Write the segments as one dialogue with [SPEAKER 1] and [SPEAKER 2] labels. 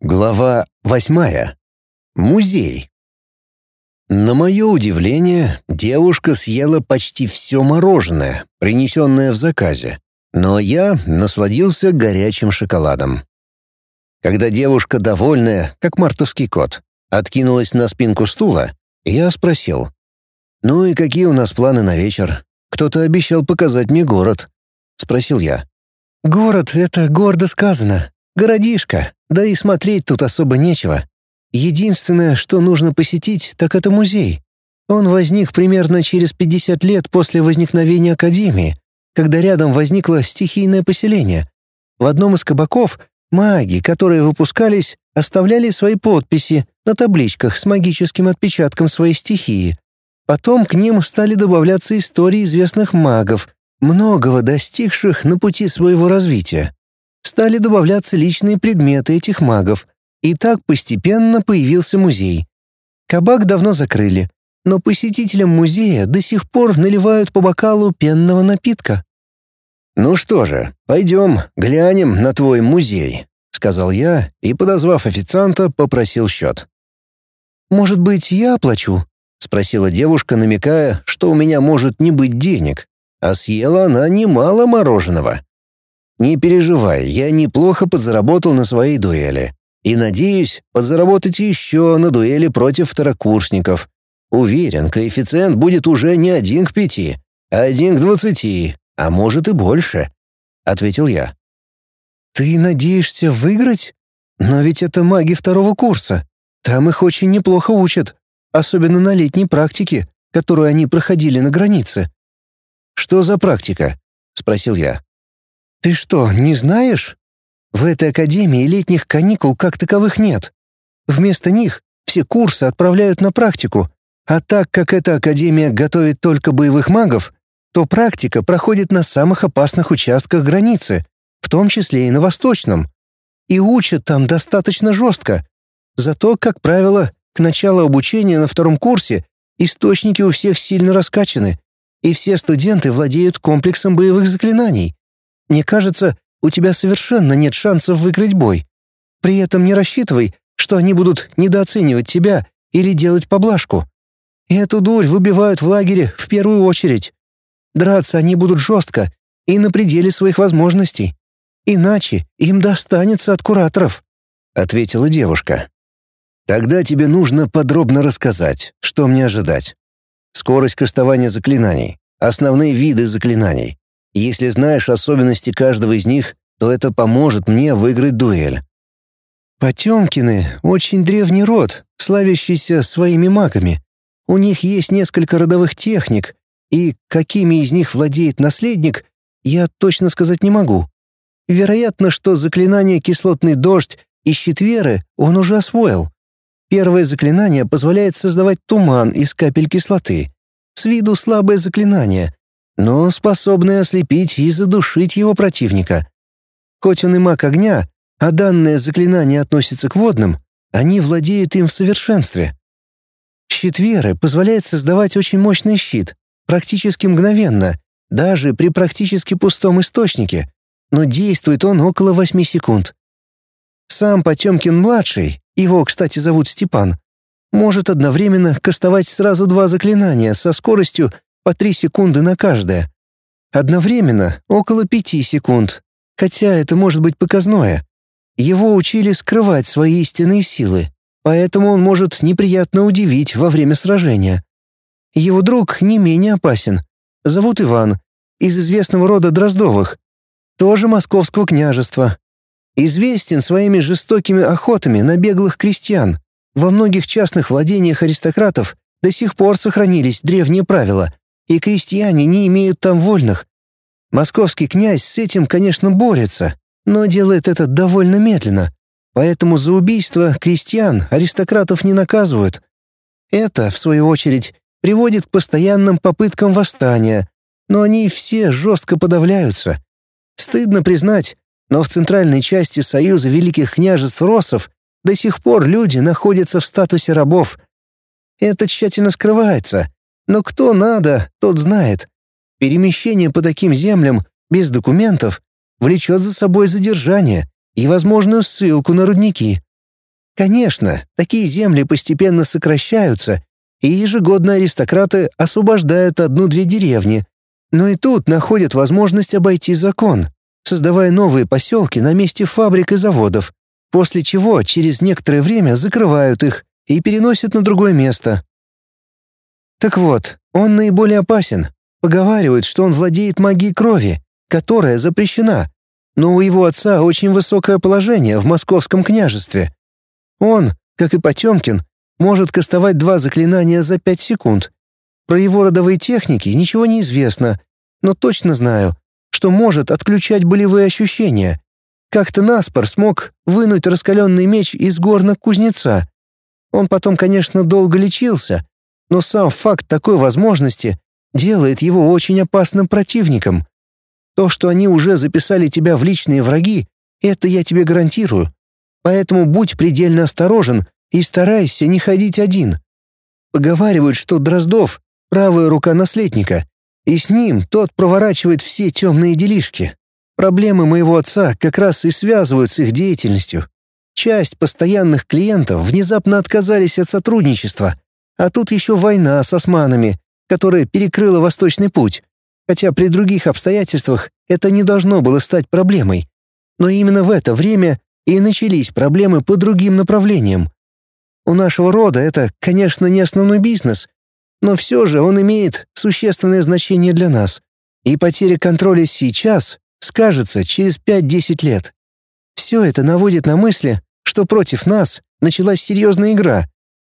[SPEAKER 1] Глава восьмая. Музей. На мое удивление, девушка съела почти все мороженое, принесенное в заказе, но я насладился горячим шоколадом. Когда девушка, довольная, как мартовский кот, откинулась на спинку стула, я спросил, «Ну и какие у нас планы на вечер? Кто-то обещал показать мне город», — спросил я.
[SPEAKER 2] «Город — это гордо сказано. Городишко, да и смотреть тут особо нечего. Единственное, что нужно посетить, так это музей. Он возник примерно через 50 лет после возникновения Академии, когда рядом возникло стихийное поселение. В одном из кабаков маги, которые выпускались, оставляли свои подписи на табличках с магическим отпечатком своей стихии. Потом к ним стали добавляться истории известных магов, многого достигших на пути своего развития стали добавляться личные предметы этих магов, и так постепенно появился музей. Кабак давно закрыли, но посетителям музея до сих пор наливают по бокалу пенного напитка.
[SPEAKER 1] «Ну что же, пойдем, глянем на твой музей», — сказал я и, подозвав официанта, попросил счет.
[SPEAKER 2] «Может быть, я оплачу?» — спросила девушка, намекая, что у меня может не быть денег, а съела она немало мороженого.
[SPEAKER 1] Не переживай, я неплохо подзаработал на своей дуэли. И, надеюсь, подзаработать еще на дуэли против второкурсников. Уверен, коэффициент будет уже не один к пяти, а один к двадцати, а может и больше», — ответил я.
[SPEAKER 2] «Ты надеешься выиграть? Но ведь это маги второго курса. Там их очень неплохо учат, особенно на летней практике, которую они проходили на границе».
[SPEAKER 1] «Что за практика?» — спросил я.
[SPEAKER 2] «Ты что, не знаешь? В этой академии летних каникул как таковых нет. Вместо них все курсы отправляют на практику, а так как эта академия готовит только боевых магов, то практика проходит на самых опасных участках границы, в том числе и на восточном. И учат там достаточно жестко. Зато, как правило, к началу обучения на втором курсе источники у всех сильно раскачаны, и все студенты владеют комплексом боевых заклинаний. Мне кажется, у тебя совершенно нет шансов выиграть бой. При этом не рассчитывай, что они будут недооценивать тебя или делать поблажку. Эту дурь выбивают в лагере в первую очередь. Драться они будут жестко и на пределе своих возможностей. Иначе им достанется от кураторов», — ответила девушка.
[SPEAKER 1] «Тогда тебе нужно подробно рассказать, что мне ожидать. Скорость кастования заклинаний, основные виды заклинаний, если знаешь особенности каждого из них, то это поможет мне выиграть дуэль.
[SPEAKER 2] Потемкины — очень древний род, славящийся своими магами. У них есть несколько родовых техник, и какими из них владеет наследник, я точно сказать не могу. Вероятно, что заклинание «Кислотный дождь» из четверы он уже освоил. Первое заклинание позволяет создавать туман из капель кислоты. С виду слабое заклинание, но способный ослепить и задушить его противника. Хоть он и маг огня, а данное заклинание относится к водным, они владеют им в совершенстве. Щит веры позволяет создавать очень мощный щит, практически мгновенно, даже при практически пустом источнике, но действует он около 8 секунд. Сам Потемкин-младший, его, кстати, зовут Степан, может одновременно кастовать сразу два заклинания со скоростью по 3 секунды на каждое. Одновременно около 5 секунд, хотя это может быть показное. Его учили скрывать свои истинные силы, поэтому он может неприятно удивить во время сражения. Его друг не менее опасен. Зовут Иван, из известного рода Дроздовых, тоже московского княжества. Известен своими жестокими охотами на беглых крестьян. Во многих частных владениях аристократов до сих пор сохранились древние правила — и крестьяне не имеют там вольных. Московский князь с этим, конечно, борется, но делает это довольно медленно, поэтому за убийство крестьян аристократов не наказывают. Это, в свою очередь, приводит к постоянным попыткам восстания, но они все жестко подавляются. Стыдно признать, но в центральной части Союза Великих княжеств Росов до сих пор люди находятся в статусе рабов. Это тщательно скрывается, но кто надо, тот знает. Перемещение по таким землям без документов влечет за собой задержание и возможную ссылку на рудники. Конечно, такие земли постепенно сокращаются, и ежегодно аристократы освобождают одну-две деревни, но и тут находят возможность обойти закон, создавая новые поселки на месте фабрик и заводов, после чего через некоторое время закрывают их и переносят на другое место. Так вот, он наиболее опасен. Поговаривают, что он владеет магией крови, которая запрещена, но у его отца очень высокое положение в московском княжестве. Он, как и Потемкин, может кастовать два заклинания за пять секунд. Про его родовые техники ничего не известно, но точно знаю, что может отключать болевые ощущения. Как-то Наспор смог вынуть раскаленный меч из горна кузнеца. Он потом, конечно, долго лечился, но сам факт такой возможности делает его очень опасным противником. То, что они уже записали тебя в личные враги, это я тебе гарантирую. Поэтому будь предельно осторожен и старайся не ходить один. Поговаривают, что Дроздов — правая рука наследника, и с ним тот проворачивает все темные делишки. Проблемы моего отца как раз и связывают с их деятельностью. Часть постоянных клиентов внезапно отказались от сотрудничества, а тут еще война с османами, которая перекрыла Восточный путь, хотя при других обстоятельствах это не должно было стать проблемой. Но именно в это время и начались проблемы по другим направлениям. У нашего рода это, конечно, не основной бизнес, но все же он имеет существенное значение для нас. И потеря контроля сейчас скажется через 5-10 лет. Все это наводит на мысли, что против нас началась серьезная игра.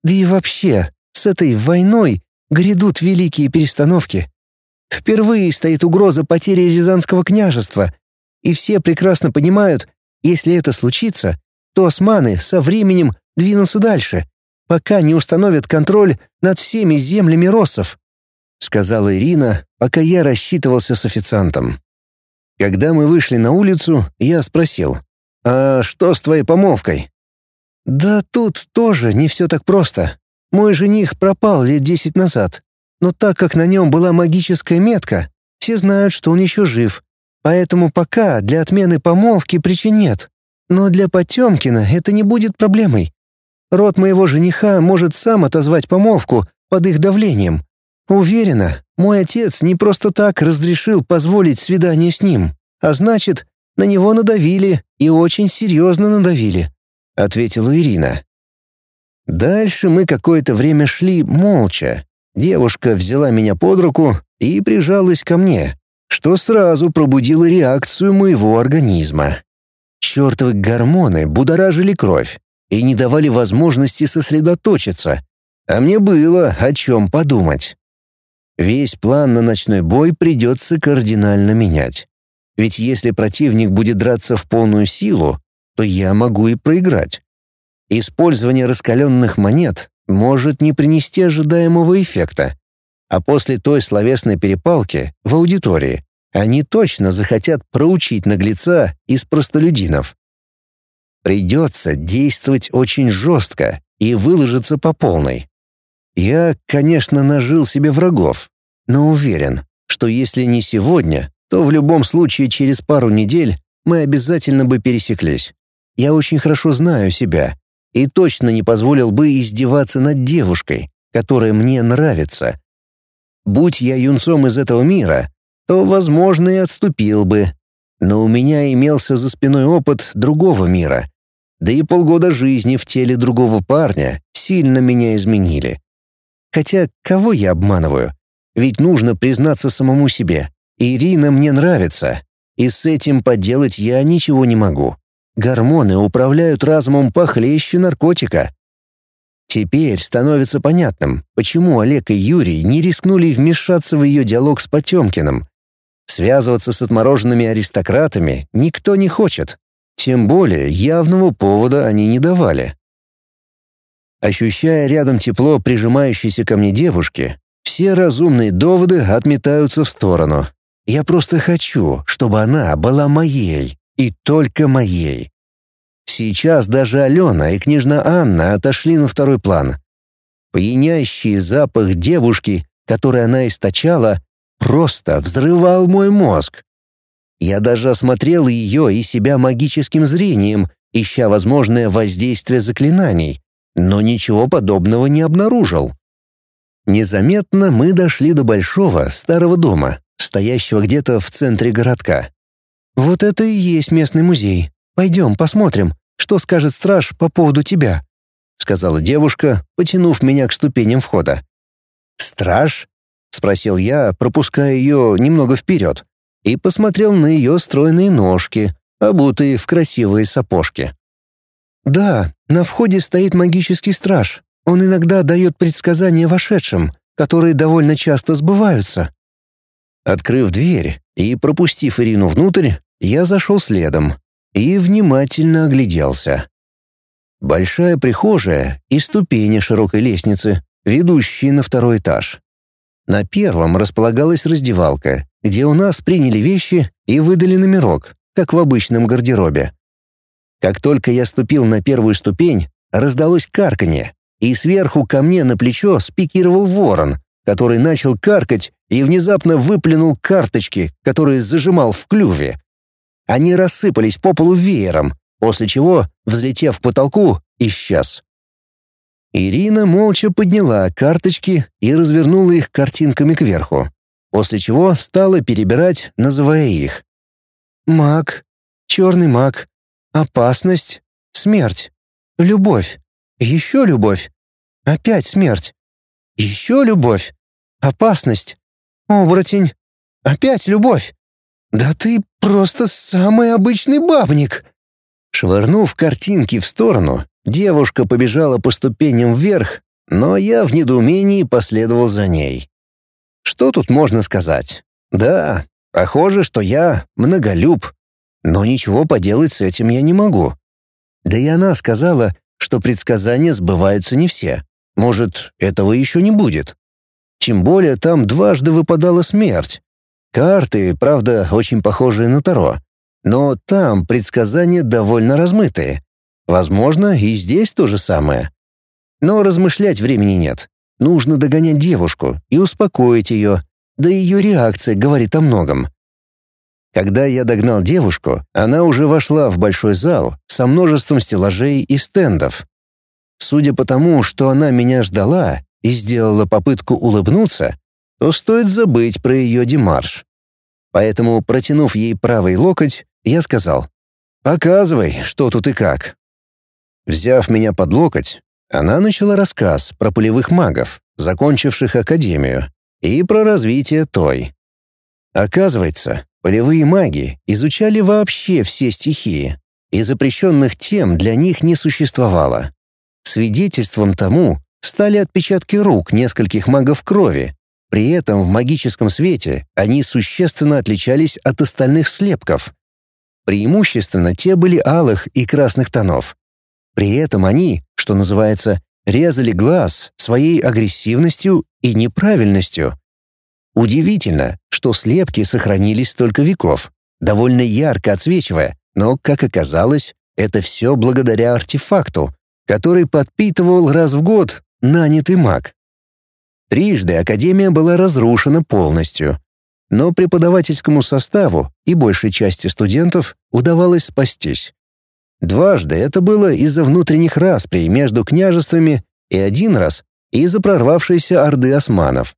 [SPEAKER 2] Да и вообще, с этой войной грядут великие перестановки. Впервые стоит угроза потери Рязанского княжества, и все прекрасно понимают, если это случится, то османы со временем двинутся дальше, пока не установят контроль над всеми землями россов», — сказала Ирина, пока я рассчитывался с официантом. Когда мы вышли на улицу, я спросил, «А что с твоей помолвкой?» «Да тут тоже не все так просто. Мой жених пропал лет десять назад, но так как на нем была магическая метка, все знают, что он еще жив, поэтому пока для отмены помолвки причин нет. Но для Потемкина это не будет проблемой. Род моего жениха может сам отозвать помолвку под их давлением. Уверена, мой отец не просто так разрешил позволить свидание с ним, а значит, на него надавили и очень серьезно надавили», — ответила Ирина. Дальше мы какое-то время шли молча. Девушка взяла меня под руку и прижалась ко мне, что сразу пробудило реакцию моего организма. Чёртовы гормоны будоражили кровь и не давали возможности сосредоточиться, а мне было о чем подумать. Весь план на ночной бой придется кардинально менять. Ведь если противник будет драться в полную силу, то я могу и проиграть. Использование раскаленных монет может не принести ожидаемого эффекта. А после той словесной перепалки в аудитории они точно захотят проучить наглеца из простолюдинов. Придется действовать очень жестко и выложиться по полной. Я, конечно, нажил себе врагов, но уверен, что если не сегодня, то в любом случае через пару недель мы обязательно бы пересеклись. Я очень хорошо знаю себя и точно не позволил бы издеваться над девушкой, которая мне нравится. Будь я юнцом из этого мира, то, возможно, и отступил бы. Но у меня имелся за спиной опыт другого мира. Да и полгода жизни в теле другого парня сильно меня изменили. Хотя кого я обманываю? Ведь нужно признаться самому себе. Ирина мне нравится, и с этим поделать я ничего не могу. Гормоны управляют разумом похлеще наркотика. Теперь становится понятным, почему Олег и Юрий не рискнули вмешаться в ее диалог с Потемкиным. Связываться с отмороженными аристократами никто не хочет. Тем более явного повода они не давали. Ощущая рядом тепло прижимающейся ко мне девушки, все разумные доводы отметаются в сторону. Я просто хочу, чтобы она была моей. И только моей. Сейчас даже Алена и княжна Анна отошли на второй план. Пьянящий запах девушки, который она источала, просто взрывал мой мозг. Я даже осмотрел ее и себя магическим зрением
[SPEAKER 1] ища возможное воздействие заклинаний, но ничего подобного не обнаружил. Незаметно мы дошли до большого старого дома, стоящего где-то в центре городка. «Вот это и есть местный музей. Пойдем посмотрим, что скажет страж по поводу тебя», — сказала девушка, потянув меня к ступеням входа. «Страж?» — спросил я, пропуская ее немного вперед, и посмотрел на ее стройные ножки, обутые в красивые сапожки. «Да, на входе стоит магический страж. Он иногда дает предсказания вошедшим, которые довольно часто сбываются». Открыв дверь и пропустив Ирину внутрь, я зашел следом и внимательно огляделся. Большая прихожая и ступени широкой лестницы, ведущие на второй этаж. На первом располагалась раздевалка, где у нас приняли вещи и выдали номерок, как в обычном гардеробе. Как только я ступил на первую ступень, раздалось карканье, и сверху ко мне на плечо спикировал ворон, который начал каркать и внезапно выплюнул карточки, которые зажимал в клюве. Они рассыпались по полу веером, после чего, взлетев к потолку, исчез. Ирина молча подняла карточки и развернула их картинками кверху, после чего стала перебирать, называя их. «Маг, черный маг, опасность, смерть, любовь, еще любовь, опять смерть, еще любовь, опасность, оборотень, опять любовь. Да ты просто самый обычный бабник!» Швырнув картинки в сторону, девушка побежала по ступеням вверх, но я в недоумении последовал за ней. Что тут можно сказать? Да, похоже, что я многолюб, но ничего поделать с этим я не могу. Да и она сказала, что предсказания сбываются не все. Может, этого еще не будет. Тем более там дважды выпадала смерть. Карты, правда, очень похожие на Таро. Но там предсказания довольно размытые. Возможно, и здесь то же самое. Но размышлять времени нет. Нужно догонять девушку и успокоить ее. Да ее реакция говорит о многом. Когда я догнал девушку, она уже вошла в большой зал со множеством стеллажей и стендов. Судя по тому, что она меня ждала и сделала попытку улыбнуться, то стоит забыть про ее демарш. Поэтому, протянув ей правый локоть, я сказал «Показывай, что тут и как». Взяв меня под локоть, она начала рассказ про полевых магов, закончивших академию, и про развитие той. Оказывается, Полевые маги изучали вообще все стихии, и запрещенных тем для них не существовало. Свидетельством тому стали отпечатки рук нескольких магов крови. При этом в магическом свете они существенно отличались от остальных слепков. Преимущественно те были алых и красных тонов. При этом они, что называется, резали глаз своей агрессивностью и неправильностью. Удивительно, что слепки сохранились столько веков, довольно ярко отсвечивая, но, как оказалось, это все благодаря артефакту, который подпитывал раз в год нанятый маг. Трижды Академия была разрушена полностью, но преподавательскому составу и большей части студентов удавалось спастись. Дважды это было из-за внутренних расприй между княжествами и один раз из-за прорвавшейся орды османов.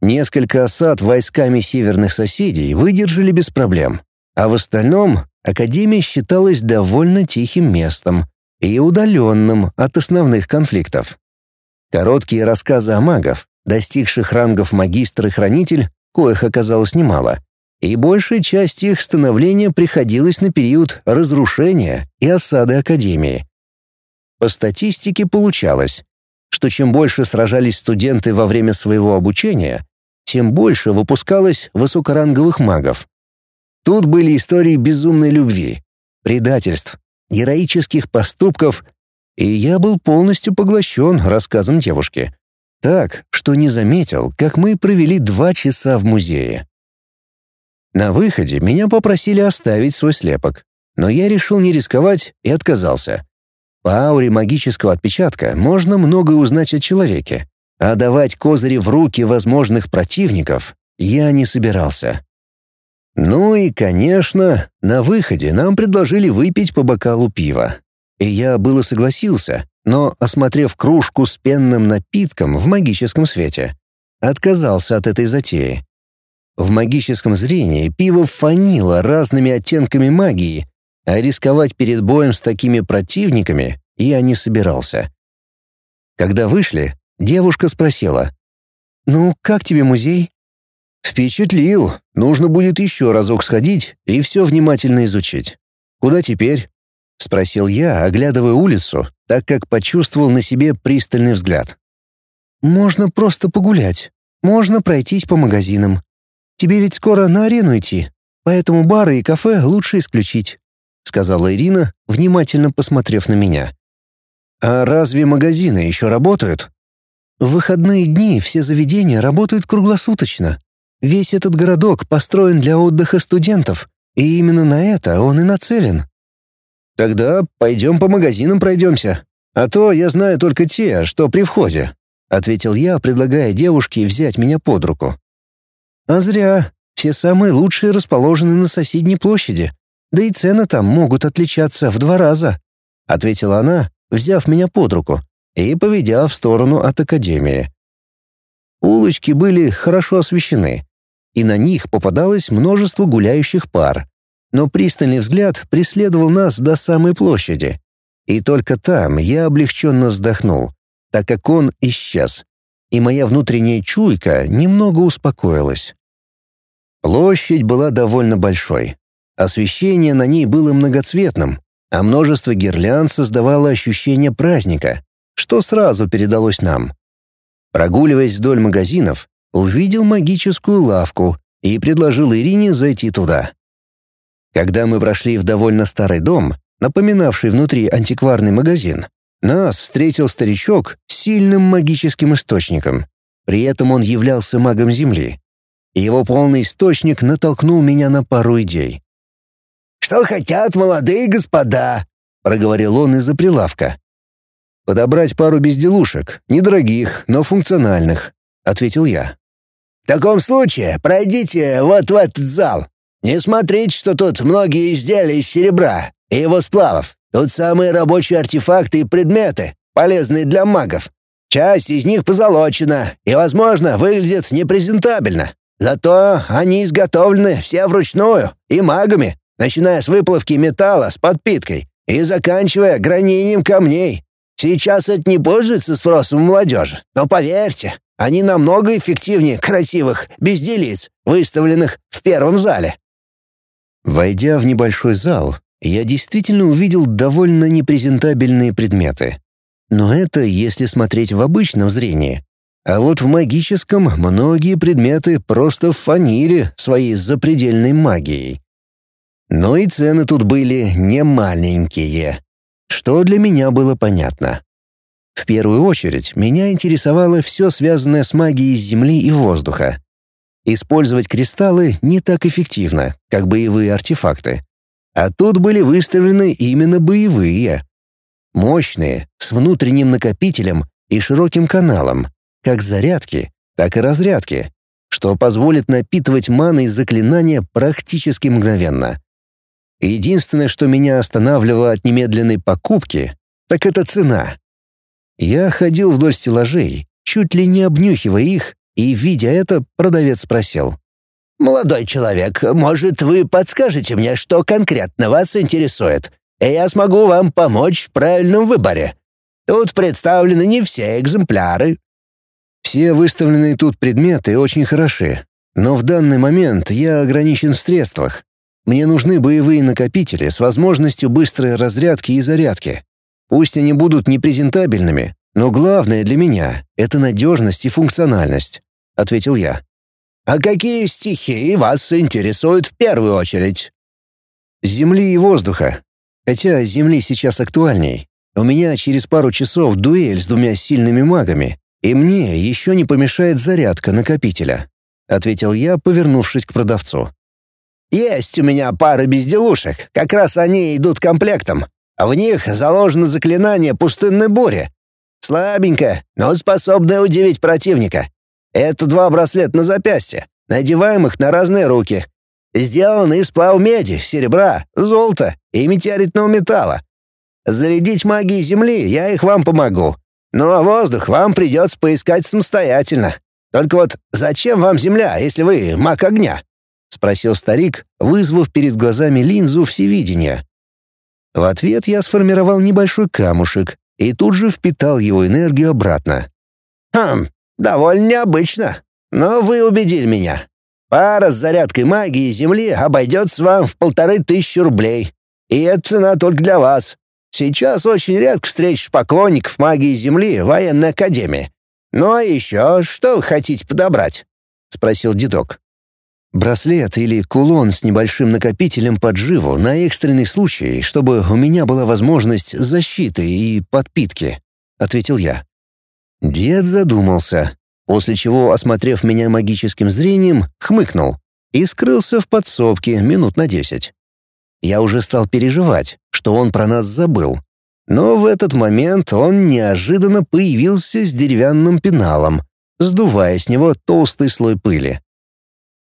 [SPEAKER 1] Несколько осад войсками северных соседей выдержали без проблем, а в остальном Академия считалась довольно тихим местом и удаленным от основных конфликтов. Короткие рассказы о магах, достигших рангов магистр и хранитель, коих оказалось немало, и большая часть их становления приходилась на период разрушения и осады Академии. По статистике получалось, что чем больше сражались студенты во время своего обучения, тем больше выпускалось высокоранговых магов. Тут были истории безумной любви, предательств, героических поступков, и я был полностью поглощен рассказом девушки. Так, что не заметил, как мы провели два часа в музее. На выходе меня попросили оставить свой слепок, но я решил не рисковать и отказался. По ауре магического отпечатка можно многое узнать о человеке, а давать козыри в руки возможных противников я не собирался. Ну и, конечно, на выходе нам предложили выпить по бокалу пива. И я было согласился, но, осмотрев кружку с пенным напитком в магическом свете, отказался от этой затеи. В магическом зрении пиво фанило разными оттенками магии, а рисковать перед боем с такими противниками я не собирался. Когда вышли, девушка спросила. «Ну, как тебе музей?» «Впечатлил. Нужно будет еще разок сходить и все внимательно изучить. Куда теперь?» — спросил я, оглядывая улицу, так как почувствовал на себе пристальный взгляд. «Можно просто погулять. Можно пройтись по магазинам. Тебе ведь скоро на арену идти, поэтому бары и кафе лучше исключить», — сказала Ирина, внимательно посмотрев на меня. «А разве магазины еще работают?» «В выходные дни все заведения работают круглосуточно. Весь этот городок построен для отдыха студентов, и именно на это он и нацелен». «Тогда пойдем по магазинам пройдемся. А то я знаю только те, что при входе», — ответил я, предлагая девушке взять меня под руку. «А зря. Все самые лучшие расположены на соседней площади. Да и цены там могут отличаться в два раза», — ответила она, взяв меня под руку и поведя в сторону от академии. Улочки были хорошо освещены, и на них попадалось множество гуляющих пар. Но пристальный взгляд преследовал нас до самой площади. И только там я облегченно вздохнул, так как он исчез, и моя внутренняя чуйка немного успокоилась. Площадь была довольно большой. Освещение на ней было многоцветным, а множество гирлянд создавало ощущение праздника, что сразу передалось нам. Прогуливаясь вдоль магазинов, увидел магическую лавку и предложил Ирине зайти туда. Когда мы прошли в довольно старый дом, напоминавший внутри антикварный магазин, нас встретил старичок с сильным магическим источником. При этом он являлся магом Земли. Его полный источник натолкнул меня на пару идей.
[SPEAKER 3] «Что хотят молодые господа?» — проговорил он из-за прилавка.
[SPEAKER 1] «Подобрать пару безделушек, недорогих, но функциональных», — ответил я.
[SPEAKER 3] «В таком случае пройдите вот в этот зал. Не смотрите, что тут многие изделия из серебра и его сплавов. Тут самые рабочие артефакты и предметы, полезные для магов. Часть из них позолочена и, возможно, выглядит непрезентабельно. Зато они изготовлены все вручную и магами, начиная с выплавки металла с подпиткой и заканчивая гранением камней. Сейчас это не пользуется спросом у молодежи, но поверьте, они намного эффективнее красивых безделиц, выставленных в первом зале.
[SPEAKER 1] Войдя в небольшой зал, я действительно увидел довольно непрезентабельные предметы. Но это если смотреть в обычном зрении. А вот в магическом многие предметы просто фанили своей запредельной магией. Но и цены тут были не маленькие, что для меня было понятно. В первую очередь меня интересовало все связанное с магией Земли и воздуха. Использовать кристаллы не так эффективно, как боевые артефакты. А тут были выставлены именно боевые. Мощные, с внутренним накопителем и широким каналом, как зарядки, так и разрядки, что позволит напитывать маной заклинания практически мгновенно. Единственное, что меня останавливало от немедленной покупки, так это цена. Я ходил вдоль стеллажей, чуть ли не обнюхивая их, и, видя это, продавец спросил.
[SPEAKER 3] «Молодой человек, может, вы подскажете мне, что конкретно вас интересует, и я смогу вам помочь в правильном выборе? Тут представлены не все экземпляры».
[SPEAKER 1] «Все выставленные тут предметы очень хороши, но в данный момент я ограничен в средствах. Мне нужны боевые накопители с возможностью быстрой разрядки и зарядки. Пусть они будут непрезентабельными, но главное для меня — это надежность и функциональность», — ответил я.
[SPEAKER 3] «А какие стихии вас интересуют в первую очередь?»
[SPEAKER 1] «Земли и воздуха. Хотя Земли сейчас актуальней. У меня через пару часов дуэль с двумя сильными магами, и мне еще не помешает зарядка накопителя», — ответил я, повернувшись к продавцу.
[SPEAKER 3] Есть у меня пара безделушек, как раз они идут комплектом. А в них заложено заклинание пустынной бури. Слабенькое, но способное удивить противника. Это два браслета на запястье, надеваемых на разные руки. Сделаны из сплав меди, серебра, золота и метеоритного металла. Зарядить магией Земли я их вам помогу. Ну а воздух вам придется поискать самостоятельно. Только вот зачем вам Земля, если вы маг огня?» — спросил старик, вызвав перед глазами линзу всевидения. В ответ я сформировал небольшой камушек и тут же впитал его энергию обратно. «Хм, довольно необычно, но вы убедили меня. Пара с зарядкой магии Земли обойдется вам в полторы тысячи рублей. И это цена только для вас. Сейчас очень редко встретишь поклонников магии Земли в военной академии. Ну а еще что вы хотите подобрать?» — спросил дедок.
[SPEAKER 1] «Браслет или кулон с небольшим накопителем подживу на экстренный случай, чтобы у меня была возможность защиты и подпитки», — ответил я. Дед задумался, после чего, осмотрев меня магическим зрением, хмыкнул и скрылся в подсобке минут на десять. Я уже стал переживать, что он про нас забыл. Но в этот момент он неожиданно появился с деревянным пеналом, сдувая с него толстый слой пыли.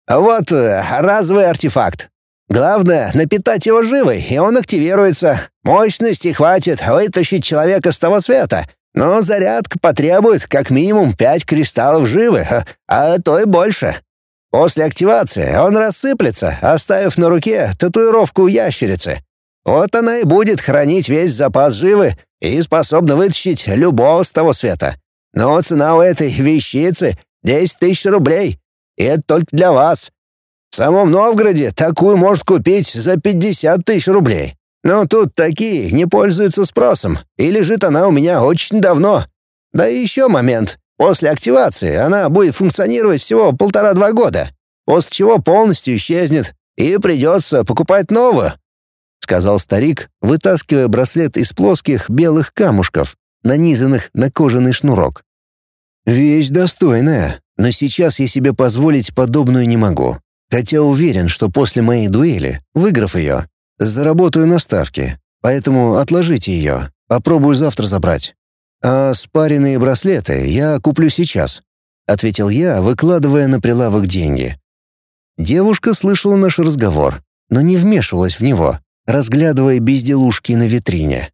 [SPEAKER 3] «Вот э, разовый артефакт. Главное — напитать его живой, и он активируется. Мощности хватит вытащить человека с того света, но зарядка потребует как минимум пять кристаллов живы, а то и больше. После активации он рассыплется, оставив на руке татуировку ящерицы. Вот она и будет хранить весь запас живы и способна вытащить любого с того света. Но цена у этой вещицы — 10 тысяч рублей. И это только для вас. В самом Новгороде такую может купить за 50 тысяч рублей. Но тут такие не пользуются спросом, и лежит она у меня очень давно. Да и еще момент. После активации она будет функционировать всего полтора-два года, после чего полностью исчезнет, и придется покупать новую», — сказал старик, вытаскивая браслет из плоских белых камушков, нанизанных на кожаный шнурок. «Вещь достойная, но сейчас я себе позволить подобную не могу, хотя уверен, что после моей дуэли, выиграв ее, Заработаю на ставке, поэтому отложите ее. Попробую завтра забрать. А спаренные браслеты я куплю сейчас», — ответил я, выкладывая на прилавок деньги. Девушка слышала наш разговор, но не вмешивалась в него, разглядывая безделушки на витрине.